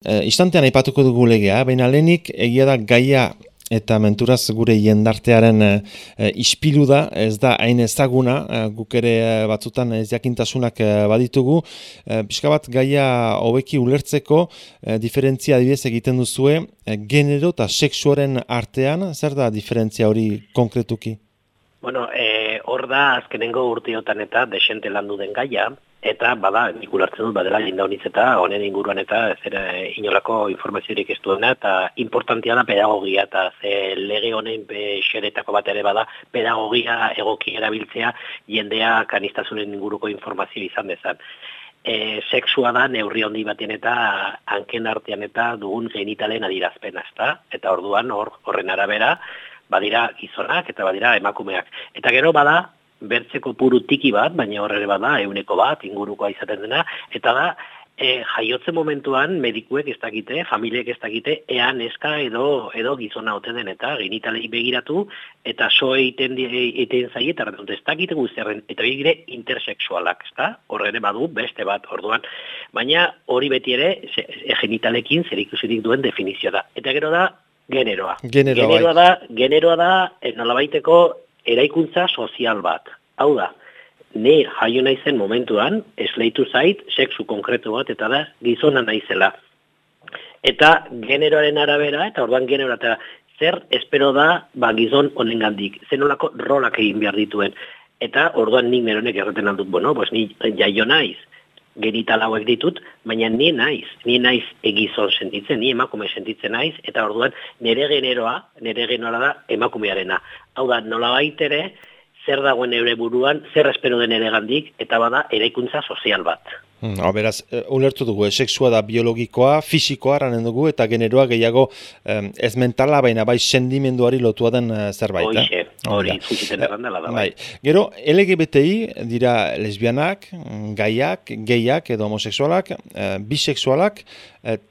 E, istantean aipatuko dugu legea, baina lehenik egia da gaia eta menturaz gure jendartearen e, ispilu da, ez da hain ezaguna, e, guk ere batzutan ez jakintasunak e, baditugu. E, Piska bat gaia hobeki ulertzeko e, diferentzia adibidez egiten duzue, e, genero eta seksuaren artean, zer da diferentzia hori konkretuki? Bueno, e, hor da azkenengo urteotan eta desente landu den gaia, Eta, bada, nik ulartzen dut, badela jinda honiz eta honen inguruan eta zer inolako informaziorik ez duena, eta importantia da pedagogia, eta ze lege honen xeretako bat ere bada, pedagogia egoki erabiltzea jendea kanistazunen inguruko informazio izan dezan. E, sexua da neurri handi batean eta hanken artean eta dugun genitalen adirazpena, ezta? Eta orduan hor horren arabera, badira gizonak eta badira emakumeak. Eta gero bada, bertzeko puru tiki bat, baina horre bada, euneko bat, ingurukoa izaten dena, eta da, e, jaiotze momentuan medikuek ez dakite, familiek ez dakite, ean eska edo, edo gizona ote den, eta genitalei begiratu, eta so egiten, egiten zai, eta ez dakite guztiaren, eta begire intersexualak, ez da? Horre badu, beste bat, orduan. Baina hori beti ere, e, genitalekin zer ikusirik duen definizio da. Eta gero da, generoa. Generoa, generoa bai. da, generoa da, e, nolabaiteko, eraikuntza sozial bat. Hau da, ne jaio naizen momentuan, esleitu zait, sexu konkretu bat, eta da, gizona naizela. Eta generoaren arabera, eta orduan genero eta zer espero da, ba, gizon honen gandik, zenolako rolak egin behar dituen. Eta orduan nik neronek erreten aldut, bueno, pues ni jaio naiz, genital hauek ditut, baina ni naiz, ni naiz egizon sentitzen, ni emakume sentitzen naiz, eta orduan nere generoa, nere genoa da emakumearena. Hau da, nola baitere, zer dagoen eure buruan, zer espero den ere gandik, eta bada, eraikuntza sozial bat. Hmm, beraz, e, ulertu dugu, e, sexua da biologikoa, fisikoa ranen dugu, eta generoa gehiago ez mentala, baina bai sendimenduari lotua den uh, zerbait. Hoxe, hori, zuziten errandela da. Bai. bai. Gero, LGBTI dira lesbianak, gaiak, geiak edo homosexualak, uh, bisexualak,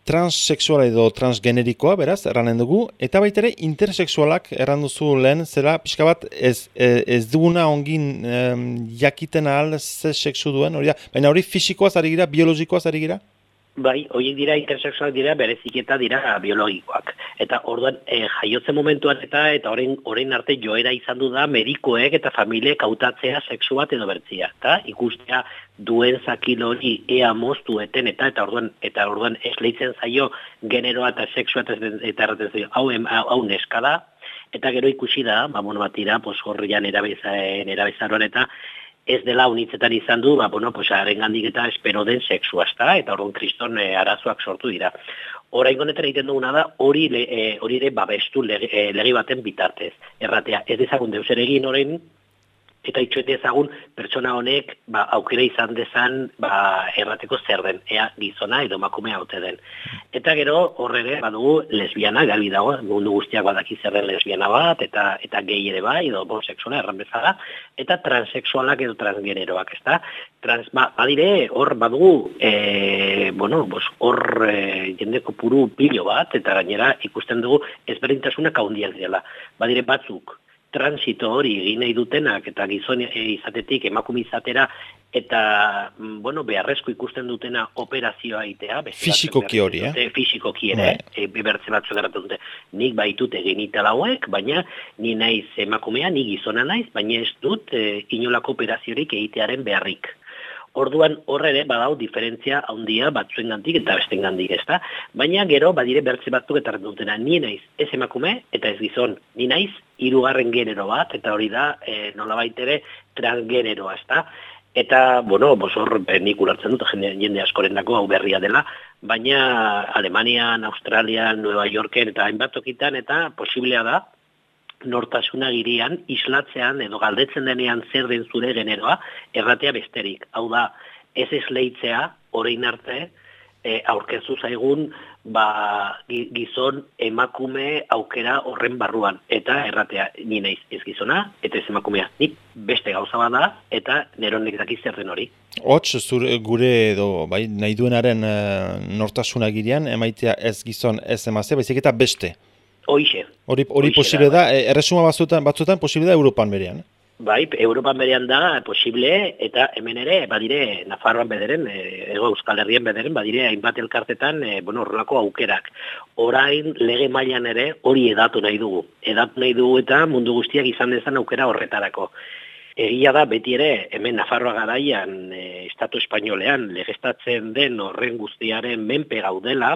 transsexuala edo transgenerikoa, beraz, erranen dugu, eta baitere intersexualak erranduzu lehen, zera pixka bat ez, ez duguna ongin um, jakiten ahal ze sexu duen, hori da, baina hori fisikoa ari gira, biologikoaz ari gira? Bai, horiek dira intersexualak dira, berezik eta dira biologikoak. Eta orduan, e, jaiotze momentuan eta eta orain orain arte joera izan du da medikoek eta familiek hautatzea sexu bat edo bertzia. Eta ikustea duen zakil hori ea moztu eten eta eta orduan, eta orduan esleitzen zaio generoa eta sexua eta, eta erraten zaio hau, hau neska da. Eta gero ikusi da, ba, bueno, bat dira, pos, horrian erabezaroan eta ez dela unitzetan izan du, ba, bueno, pues, gandik eta espero den sexua, ezta? eta orduan kriston e, arazoak sortu dira. Hora ingonetan egiten duguna da, hori le, e, hori ere babestu legi, e, legi baten bitartez. Erratea, ez dezagun deus ere egin orain, eta itxoet ezagun pertsona honek ba, aukera izan dezan ba, errateko zer den, ea gizona edo makumea haute den. Eta gero horre badugu lesbiana, gali dago, mundu guztiak badaki zer den lesbiana bat, eta eta gehi ere bai, edo homosexuala erran bezala, eta transexualak edo transgeneroak, ez da? Trans, ba, badire, hor badugu, e, bueno, hor e, jendeko puru pilo bat, eta gainera ikusten dugu ezberdintasunak haundiak dela. Badire batzuk, transito hori egin nahi dutenak eta gizon izatetik emakume izatera eta mm, bueno, beharrezko ikusten dutena operazioa itea. Fisikoki hori, eh? Fisikoki ere, bai. e, bertze batzuk erratu dute. Nik baitute genital hauek, baina ni naiz emakumea, ni gizona naiz, baina ez dut e, inolako operaziorik egitearen beharrik. Orduan horre ere badau diferentzia handia batzuen gantik eta besten gandik ez da. Baina gero badire bertze batzuk eta dutena ni naiz ez emakume eta ez gizon. Ni naiz hirugarren genero bat eta hori da e, nolabait ere transgeneroa ez da. Eta, bueno, hor eh, nik ulartzen dut jende, jende askoren dako hau berria dela, baina Alemanian, Australian, Nueva Yorken eta hainbat tokitan eta posiblea da, nortasuna girian, islatzean edo galdetzen denean zer den zure generoa, erratea besterik. Hau da, ez esleitzea, orain arte, e, aurkezu zaigun, ba, gizon emakume aukera horren barruan. Eta erratea, ni naiz ez gizona, eta ez emakumea. Nik beste gauza bada, eta neronek daki zer den hori. Hots, zure gure edo, bai, nahi duenaren e, nortasuna girian, emaitea ez gizon ez emazea, baizik eta beste. Hoixe. Hori, hori posible da, bai. erresuma batzutan, batzutan posible da Europan berean. Bai, Europan berean da posible eta hemen ere badire Nafarroan bederen, e, ego Euskal Herrien bederen badire hainbat elkartetan e, bueno, horrelako aukerak. Orain lege mailan ere hori edatu nahi dugu. Edatu nahi dugu eta mundu guztiak izan dezan aukera horretarako. Egia da beti ere hemen Nafarroa garaian e, estatu espainolean legestatzen den horren guztiaren menpe gaudela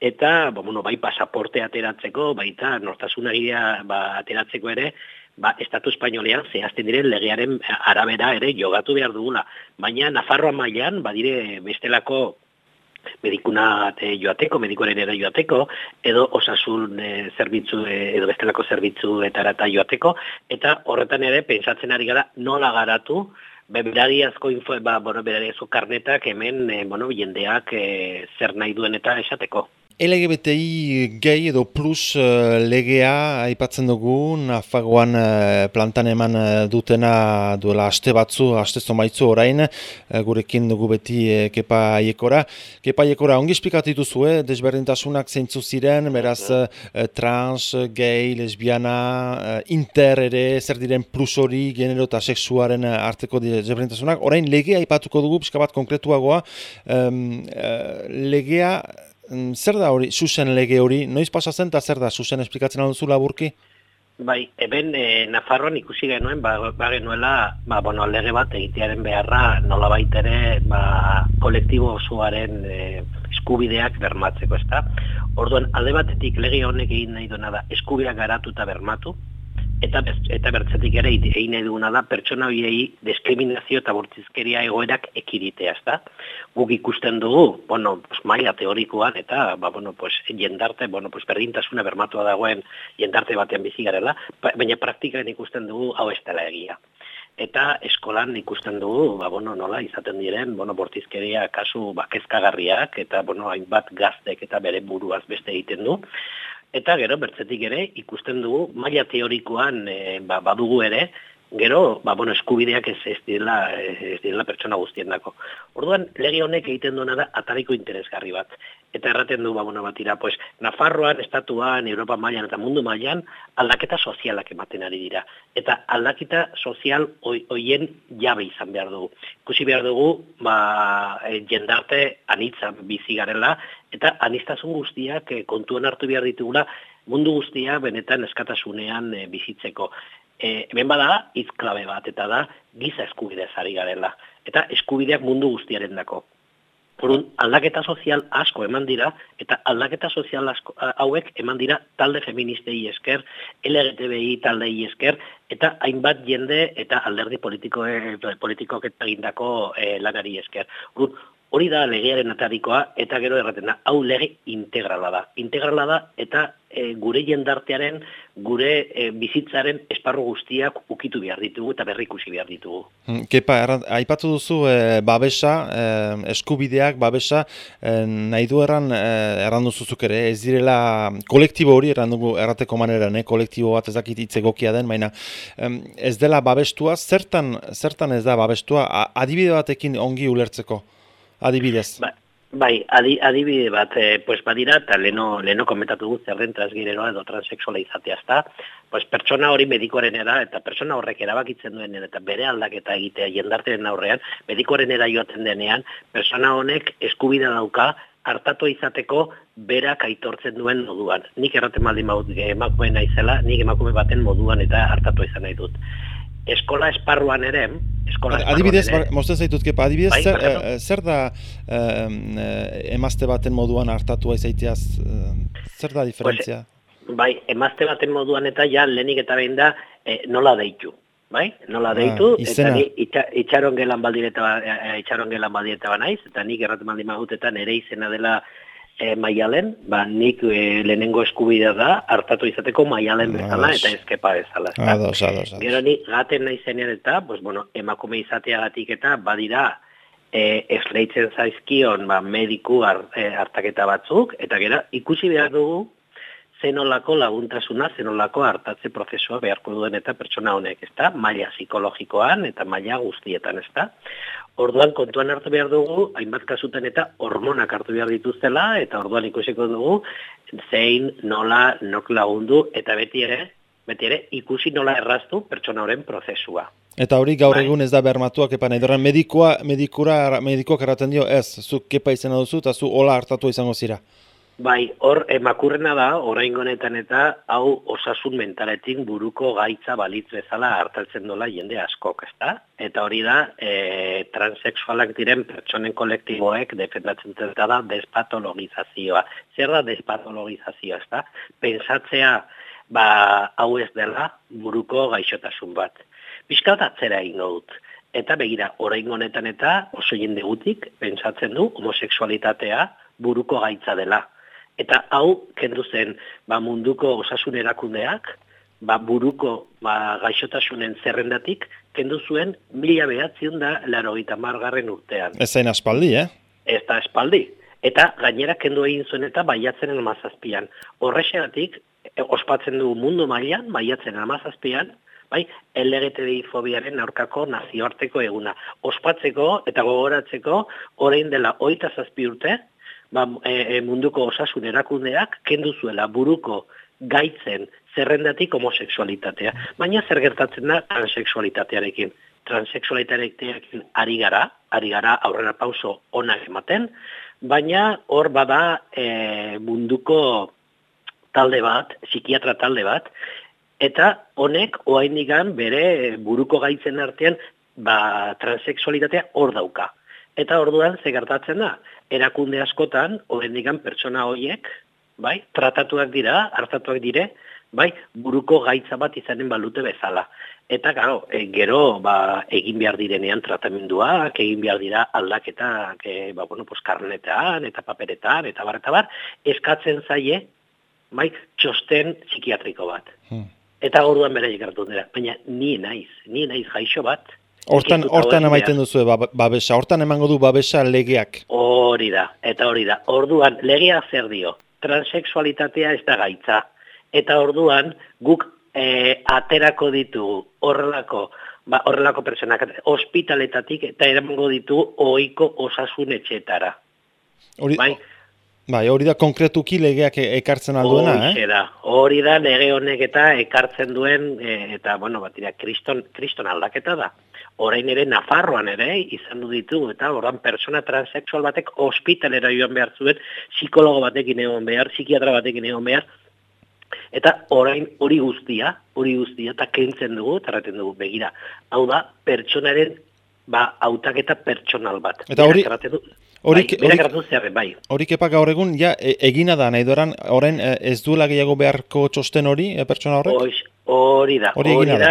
eta ba, bueno, bai pasaporte ateratzeko, baita nortasunagia ba, ateratzeko ere ba, Estatu Espainolean zehazten diren legearen arabera ere jogatu behar dugula. Baina Nafarroa mailan badire bestelako medikuna joateko, medikoaren ere joateko, edo osasun e, zerbitzu, e, edo bestelako zerbitzu eta erata joateko, eta horretan ere, pentsatzen ari gara, nola garatu, berariazko info, ba, bueno, berariazko karnetak hemen, e, bueno, jendeak e, zer nahi duen eta esateko. LGBTI gehi edo plus uh, legea aipatzen dugu, nafagoan uh, plantan eman uh, dutena duela aste batzu, aste zomaitzu orain, gurekin dugu beti kepa aiekora. Kepa aiekora, ongi esplikatu dituzu, eh? desberdintasunak zeintzu ziren, beraz trans, gay, lesbiana, inter ere, zer diren plus hori, genero eta seksuaren arteko desberdintasunak. Orain legea aipatuko dugu, pixka bat konkretuagoa, um, legea, zer da hori, zuzen lege hori, noiz pasa zen eta zer da, zuzen esplikatzen alduzu laburki? Bai, eben e, Nafarroan ikusi genuen, ba, ba genuela, ba, bueno, lege bat egitearen beharra, nola baitere, ba, kolektibo osoaren e, eskubideak bermatzeko, ezta? Orduan, alde batetik lege honek egin nahi duena da, eskubideak garatu eta bermatu, eta eta bertzetik ere egin nahi duguna da pertsona horiei diskriminazio eta bortizkeria egoerak ekiditea, ezta? Guk ikusten dugu, bueno, pues maila teorikoan eta ba bueno, pues jendarte, bueno, pues berdintasuna bermatua dagoen jendarte batean bizi garela, ba, baina praktikan ikusten dugu hau ez dela egia. Eta eskolan ikusten dugu, ba, bueno, nola, izaten diren, bueno, bortizkeria kasu bakezkagarriak, eta, bueno, hainbat gaztek eta bere buruaz beste egiten du. Eta gero bertzetik ere ikusten dugu maila teorikoan e, ba, badugu ere gero, ba, bueno, eskubideak ez, ez, direla, ez direla pertsona guztiendako. Orduan, lege honek egiten duena da atariko interesgarri bat. Eta erraten du, ba, bueno, batira, pues, Nafarroan, Estatuan, Europa mailan eta mundu mailan aldaketa sozialak ematen ari dira. Eta aldaketa sozial hoien jabe izan behar dugu. Ikusi behar dugu, ba, e, jendarte anitza bizi garela, eta anistasun guztiak e, kontuan hartu behar ditugula, mundu guztia benetan eskatasunean e, bizitzeko e, hemen bada hitz klabe bat eta da giza eskubidez ari garela eta eskubideak mundu guztiaren dako. Porun, aldaketa sozial asko eman dira, eta aldaketa sozial asko, hauek eman dira talde feministei esker, LGTBI taldei esker, eta hainbat jende eta alderdi politiko, e, politikoak eta lanari esker. Porun, hori da legearen atarikoa, eta gero erraten da, hau lege integrala da. Integrala da, eta e, gure jendartearen, gure e, bizitzaren esparru guztiak ukitu behar ditugu eta berrikusi behar ditugu. Hmm, kepa, aipatu duzu e, babesa, eskubideak babesa, nahi du erran, erran duzuzuk ere, ez direla kolektibo hori, erran errateko maneran, e, kolektibo bat ezakit itzegokia den, baina ez dela babestua, zertan, zertan ez da babestua, adibide batekin ongi ulertzeko, adibidez. Ba. Bai, adi, adibide bat, e, pues badira, eta leno, leno komentatu guz, zer den transgireroa edo transexuala izatea, ezta? Pues pertsona hori medikoaren era, eta pertsona horrek erabakitzen duen, eta bere aldaketa egitea jendarteren aurrean, medikoaren era joaten denean, pertsona honek eskubida dauka, hartatu izateko berak aitortzen duen moduan. Nik erraten baldin baut emakume naizela, nik emakume baten moduan eta hartatu izan nahi dut eskola esparruan ere, eskola esparruan adibidez, ere. Adibidez, zaitut, kepa, adibidez, bai, zer, eh, zer da eh, emazte baten moduan hartatu aizaiteaz, eh, zer da diferentzia? Pues, bai, emazte baten moduan eta ja, lehenik eta behin da, eh, nola deitu. Bai, nola ah, deitu, eta ni itxaron gelan baldireta, itxaron gelan baldireta ba naiz, eta nik erraten baldin magutetan ere izena dela e, maialen, ba, nik e, lehenengo eskubidea da, hartatu izateko maialen bezala eta ezkepa bezala. Ados, ados, ados. Gero ni gaten nahi eta, pues, bueno, emakume izateagatik eta badira e, esleitzen zaizkion ba, mediku e, hartaketa batzuk, eta gero ikusi behar dugu zenolako laguntasuna, zenolako hartatze prozesua beharko duen eta pertsona honek, ezta? Maila psikologikoan eta maila guztietan, ezta? Orduan kontuan hartu behar dugu, hainbat kasutan eta hormonak hartu behar dituztela, eta orduan ikusiko dugu, zein, nola, nok lagundu, eta beti ere, beti ere ikusi nola erraztu pertsona horren prozesua. Eta hori gaur bai. egun ez da bermatuak epan nahi, medikoa, medikura, medikoak erraten dio, ez, zu kepa izan duzu, eta zu hola hartatu izango zira. Bai, hor emakurrena da, orain honetan eta hau osasun mentaletik buruko gaitza balitz bezala hartaltzen dola jende askok, ezta? Eta hori da, e, transexualak diren pertsonen kolektiboek defendatzen zenta da despatologizazioa. Zer da despatologizazioa, ezta? Pensatzea, ba, hau ez dela buruko gaixotasun bat. Piskat atzera ingo dut. Eta begira, orain honetan eta oso jende gutik, pentsatzen du homoseksualitatea buruko gaitza dela Eta hau, kendu zen, ba, munduko osasun erakundeak, ba, buruko ba, gaixotasunen zerrendatik, kendu zuen mila behatzion da laro margarren urtean. Ez zain aspaldi, eh? Ez da aspaldi. Eta gainera kendu egin zuen eta baiatzen amazazpian. Horrexegatik, e, ospatzen du mundu mailan, baiatzen amazazpian, bai, LGTBI fobiaren aurkako nazioarteko eguna. Ospatzeko eta gogoratzeko, orain dela oita zazpi urte, ba, e, e, munduko osasun erakundeak kendu zuela buruko gaitzen zerrendatik homoseksualitatea. Baina zer gertatzen da transexualitatearekin. Transexualitatearekin ari gara, ari gara aurrera pauso onak ematen, baina hor bada e, munduko talde bat, psikiatra talde bat, eta honek oaindigan bere buruko gaitzen artean ba, transexualitatea hor dauka. Eta orduan ze gertatzen da, erakunde askotan, horrendikan pertsona horiek, bai, tratatuak dira, hartatuak dire, bai, buruko gaitza bat izanen balute bezala. Eta, gero, e, gero, ba, egin behar direnean tratamenduak, egin behar dira aldaketak, e, ba, bueno, pues, karnetean, eta paperetan, eta bar, eta bar, eskatzen zaie, bai, txosten psikiatriko bat. Hmm. Eta gorduan bere ekartu dira, baina ni naiz, ni naiz gaixo bat, Hortan, hortan emaiten duzu ba, babesa, hortan emango du babesa legeak. Hori da, eta hori da. Orduan, legea zer dio, transexualitatea ez da gaitza. Eta orduan, guk e, aterako ditu horrelako, ba, horrelako personak, ospitaletatik eta eramango ditu ohiko osasun etxetara. Hori, bai? Bai, hori da konkretuki legeak e-, ekartzen alduena, eh? da, hori da lege honek eta ekartzen duen, e, eta, bueno, bat dira, kriston, kriston aldaketa da. Orain ere Nafarroan ere izan du ditu, eta oran persona transexual batek ospitalera joan behar zuen, psikologo batekin egon behar, psikiatra batekin egon behar, eta orain hori guztia, hori guztia, eta kentzen dugu, eta dugu, begira, hau da, pertsonaren, ba, autaketa pertsonal bat. Eta hori, Horik bai, bai. Horik epak gaur egun, ja, e, egina da, nahi doran, horren e, ez duela gehiago beharko txosten hori, e, pertsona horrek? Hori da, hori, da,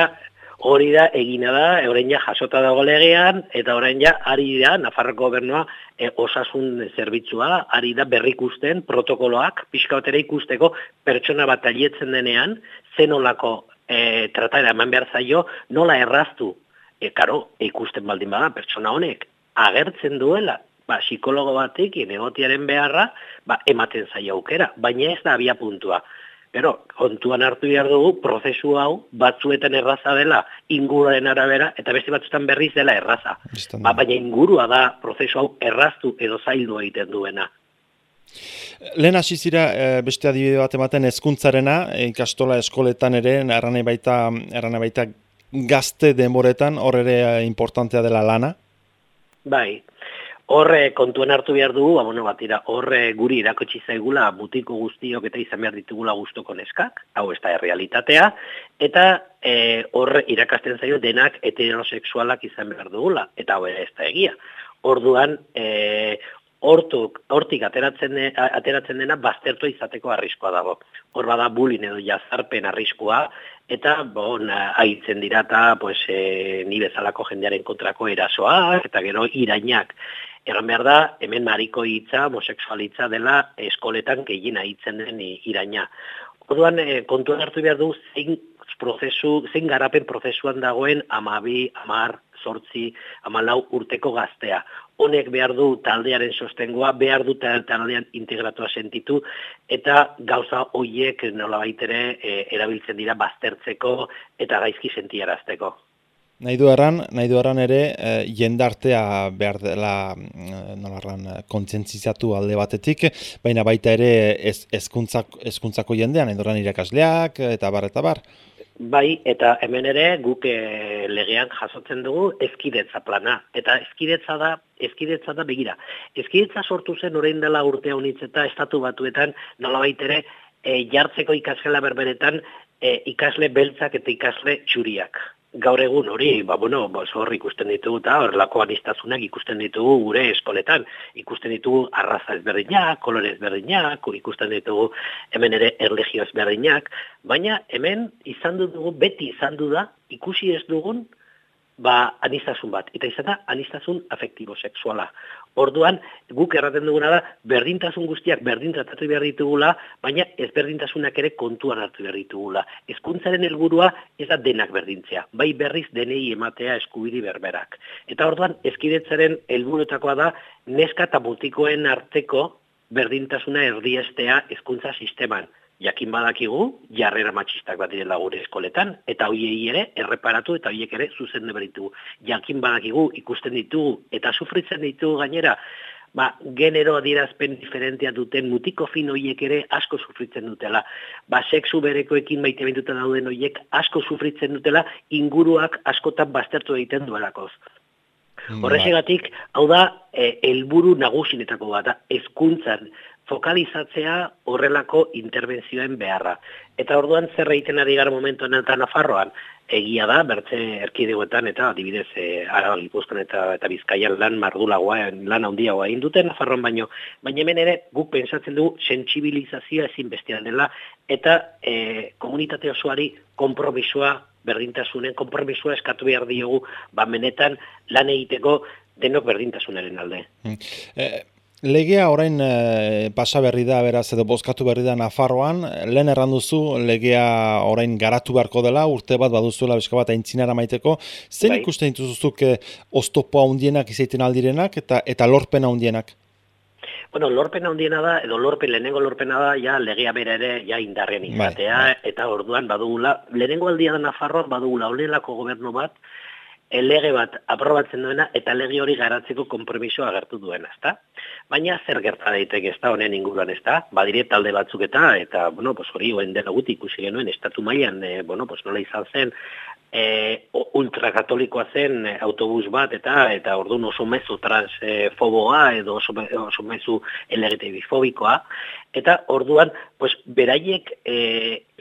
hori da, egina da, horrein ja jasota dago legean, eta horrein ja, ari da, Nafarroko gobernua, e, osasun zerbitzua, ari da berrikusten protokoloak, pixka ikusteko, pertsona bat alietzen denean, zenolako e, tratara eman behar zaio, nola erraztu, e, karo, ikusten baldin bada, pertsona honek, agertzen duela, ba, psikologo batek egotiaren beharra ba, ematen zaio aukera, baina ez da abia puntua. Pero, kontuan hartu behar dugu, prozesu hau batzuetan erraza dela inguruaren arabera, eta beste batzuetan berriz dela erraza. Ba, baina ingurua da prozesu hau erraztu edo zaildu egiten duena. Lehen hasi zira eh, beste adibide bat ematen hezkuntzarena ikastola eskoletan ere, erranei baita, erranei baita gazte denboretan, hor ere eh, importantea dela lana? Bai, Horre kontuen hartu behar dugu, ba, bueno, batira, horre guri irakotsi zaigula mutiko guztiok eta izan behar ditugula guztoko neskak, hau ez da errealitatea, eta e, horre irakasten zaio denak heterosexualak izan behar dugula, eta hau ez da egia. Orduan, e, hortuk, hortik ateratzen, ateratzen dena baztertu izateko arriskoa dago. Hor bada bulin edo jazarpen arriskoa, eta bon, haitzen dira eta pues, e, ni bezalako jendearen kontrako erasoa, eta gero irainak Egan behar da, hemen mariko hitza, homosexualitza dela eskoletan gehien hitzen den iraina. Orduan, e, kontuan hartu behar du, zein, prozesu, zein garapen prozesuan dagoen amabi, amar, sortzi, amalau urteko gaztea. Honek behar du taldearen sostengoa, behar du taldean integratua sentitu, eta gauza hoiek nola baitere e, erabiltzen dira baztertzeko eta gaizki sentiarazteko. Nahi du erran, nahi du erran ere, e, jendartea behar dela nolarran kontzentzizatu alde batetik, baina baita ere ez, ezkuntzak, ezkuntzako jendean, nahi du irakasleak eta bar, eta bar. Bai, eta hemen ere guk e, legean jasotzen dugu ezkidetza plana. Eta ezkidetza da, ezkidetza da begira. Ezkidetza sortu zen orain dela urtea unitzeta estatu batuetan nolabait ere e, jartzeko ikasgela berberetan e, ikasle beltzak eta ikasle txuriak gaur egun hori, ba, bueno, ba, hor ikusten ditugu eta horrelako anistazunak ikusten ditugu gure eskoletan. Ikusten ditugu arraza ezberdinak, kolore ezberdinak, ikusten ditugu hemen ere erlegio ezberdinak, baina hemen izan dugu, beti izan du da, ikusi ez dugun, ba, anistazun bat. Eta izan da, anistazun afektibo sexuala. Orduan, guk erraten duguna da, berdintasun guztiak berdin tratatu behar ditugula, baina ez berdintasunak ere kontuan hartu behar ditugula. Ezkuntzaren helburua ez da denak berdintzea, bai berriz denei ematea eskubiri berberak. Eta orduan, ezkidetzaren helburuetakoa da, neska eta butikoen arteko berdintasuna erdiestea ezkuntza sisteman jakin badakigu, jarrera matxistak bat direla gure eskoletan, eta hoiei ere erreparatu eta hoiek ere zuzen deberitu. Jakin badakigu, ikusten ditugu eta sufritzen ditugu gainera, ba, genero adirazpen diferentea duten mutiko fin hoiek ere asko sufritzen dutela. Ba, sexu berekoekin maite bintuta dauden hoiek asko sufritzen dutela inguruak askotan baztertu egiten duelakoz. Mm, Horrexegatik, hau da, e, helburu nagusinetako bat, ezkuntzan, fokalizatzea horrelako intervenzioen beharra. Eta orduan zer egiten ari gara momentu honetan Nafarroan, egia da, bertze erkidegoetan eta adibidez e, Araba Gipuzkoan eta eta Bizkaian lan mardulagoa, lan handiagoa egin dute Nafarroan baino, baina hemen ere guk pentsatzen dugu sentsibilizazioa ezin bestian dela eta e, komunitate osoari konpromisoa berdintasunen konpromisoa eskatu behar diogu ba menetan lan egiteko denok berdintasunaren alde. Hmm. Eh, Legea orain e, pasa berri da, beraz, edo bozkatu berri da Nafarroan, lehen erranduzu legea orain garatu beharko dela, urte bat baduzuela beska bat aintzinara maiteko, zen bai. ikusten dituzuzuk e, oztopoa hundienak izaiten aldirenak eta eta lorpena hundienak? Bueno, lorpena hundiena da, edo lorpen, lehenengo lorpena da, ja legea bera ere, ja indarren bai, izatea, bai. eta orduan badugula, lehenengo aldia da Nafarroan badugula, olelako gobernu bat, lege bat aprobatzen duena eta lege hori garatzeko konpromisoa agertu duena, ezta? Baina zer gerta daiteke ezta honen inguruan, ezta? Badire talde batzuk eta eta bueno, pues hori hoen dela guti ikusi genuen estatu mailan, e, bueno, pues nola izan zen e, ultrakatolikoa zen e, autobus bat eta eta ordun oso mezu transfoboa edo oso, oso mezu LGTB-fobikoa eta orduan pues beraiek e,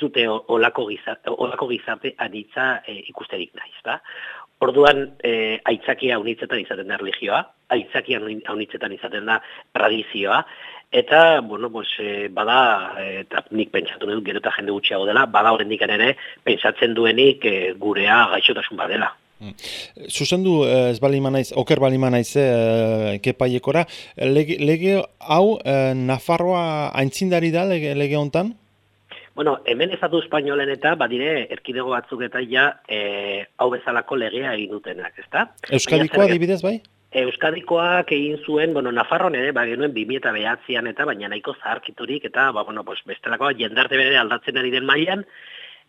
zute olako gizarte, olako gizarte anitza e, ikusterik naiz, da? Orduan, e, aitzakia unitzetan izaten da religioa, aitzakia unitzetan izaten da tradizioa, eta, bueno, pues, e, bada, eta nik pentsatu dut, gero eta jende gutxiago dela, bada horrendik ere, pentsatzen duenik e, gurea gaixotasun badela. Mm. Zuzendu, ez bali manaiz, oker bali manaiz, e, kepaiekora, lege, lege hau, e, Nafarroa aintzindari da lege, lege hontan? Bueno, hemen ezatu espainolen eta badire erkidego batzuk eta ja e, hau bezalako legea egin dutenak, ezta? Euskadikoa adibidez bai? Euskadikoak egin zuen, bueno, Nafarroan ere, ba, genuen 2000 behatzean eta, baina nahiko zaharkiturik eta, ba, bueno, pues, bestelako jendarte bere aldatzen ari den mailan,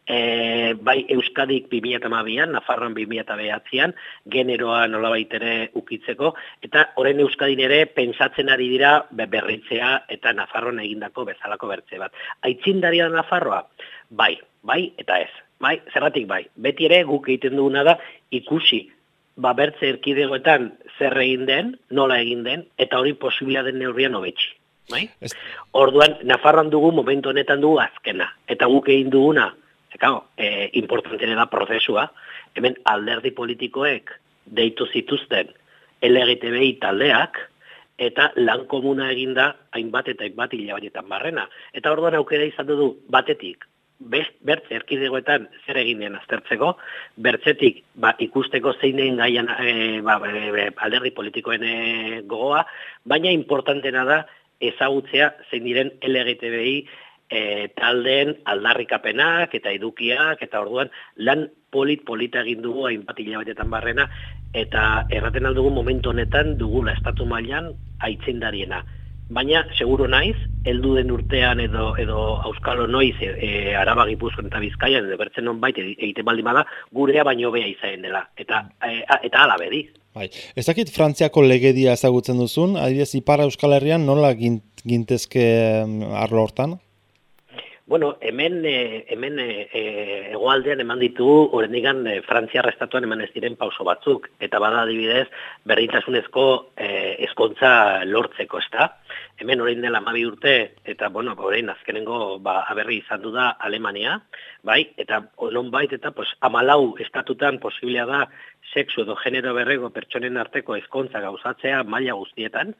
e, bai Euskadik 2008an, Nafarroan 2008an, generoa nola baitere ukitzeko, eta horren Euskadin ere pentsatzen ari dira berritzea eta Nafarroan egindako bezalako bertze bat. Aitzindaria da Nafarroa? Bai, bai eta ez. Bai, zerratik bai. Beti ere guk egiten duguna da ikusi ba bertze erkidegoetan zer egin den, nola egin den, eta hori posibila den neurrian hobetxi. Bai? Orduan, Nafarroan dugu momentu honetan dugu azkena. Eta guk egin duguna, Eka, e, importantene da prozesua, hemen alderdi politikoek deitu zituzten LGTBI taldeak, eta lan komuna eginda hainbat eta hainbat hilabatetan barrena. Eta orduan aukera izan du batetik, best, bertze erkidegoetan zer egin den aztertzeko, bertzetik ba, ikusteko zeinen gaian e, ba, alderdi politikoen e, gogoa, baina importantena da ezagutzea zein diren LGTBI e, taldeen aldarrikapenak eta edukiak eta orduan lan polit polita egin dugu hainbat hilabetetan barrena eta erraten aldugu momentu honetan dugula estatu mailan aitzindariena baina seguro naiz, heldu den urtean edo edo auskalo noiz e, e, araba gipuzkoan eta bizkaian edo bertzen non baita egite baldin bada, gurea baino bea izaen dela. Eta, e, eta ala bedi. Bai. Ez dakit Frantziako legedia ezagutzen duzun, adibidez Ipar Euskal Herrian nola gintezke arlo hortan? Bueno, hemen, e, hemen e, egoaldean eman ditugu, horrendikan e, Frantzia restatuan eman ez diren pauso batzuk, eta bada adibidez, berdintasunezko e, eskontza lortzeko, ezta? Hemen horrein dela mabi urte, eta, bueno, horrein azkenengo ba, aberri izan du da Alemania, bai, eta non bait, eta pues, amalau estatutan posiblea da sexu edo genero berrego pertsonen arteko eskontza gauzatzea maila guztietan,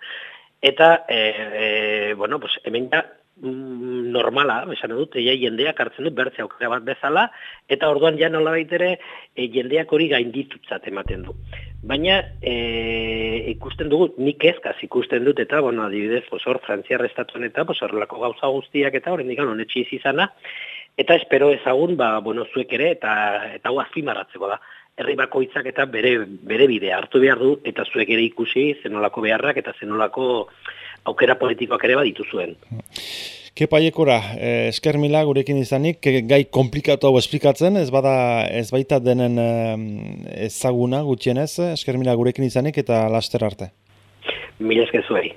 eta, e, e, bueno, pues, hemen da, normala, esan dut, ja, jendeak hartzen dut bertze aukera bat bezala, eta orduan ja nola baitere e, jendeak hori gainditutzat ematen du. Baina e, ikusten dugu, nik ezkaz ikusten dut, eta, bueno, adibidez, hor, frantziar estatuan eta, horrelako gauza guztiak eta hori nikan honetxe izizana, eta espero ezagun, ba, bueno, zuek ere, eta eta hau azpimarratzeko da. Herri bakoitzak eta bere, bere bidea hartu behar du, eta zuek ere ikusi zenolako beharrak eta zenolako aukera politikoak ere baditu zuen. Kepa Iekora, eh, esker mila gurekin izanik, gai komplikatu hau esplikatzen, ez bada ez baita denen eh, ezaguna gutxienez, esker mila gurekin izanik eta laster arte. Mila esker zuei.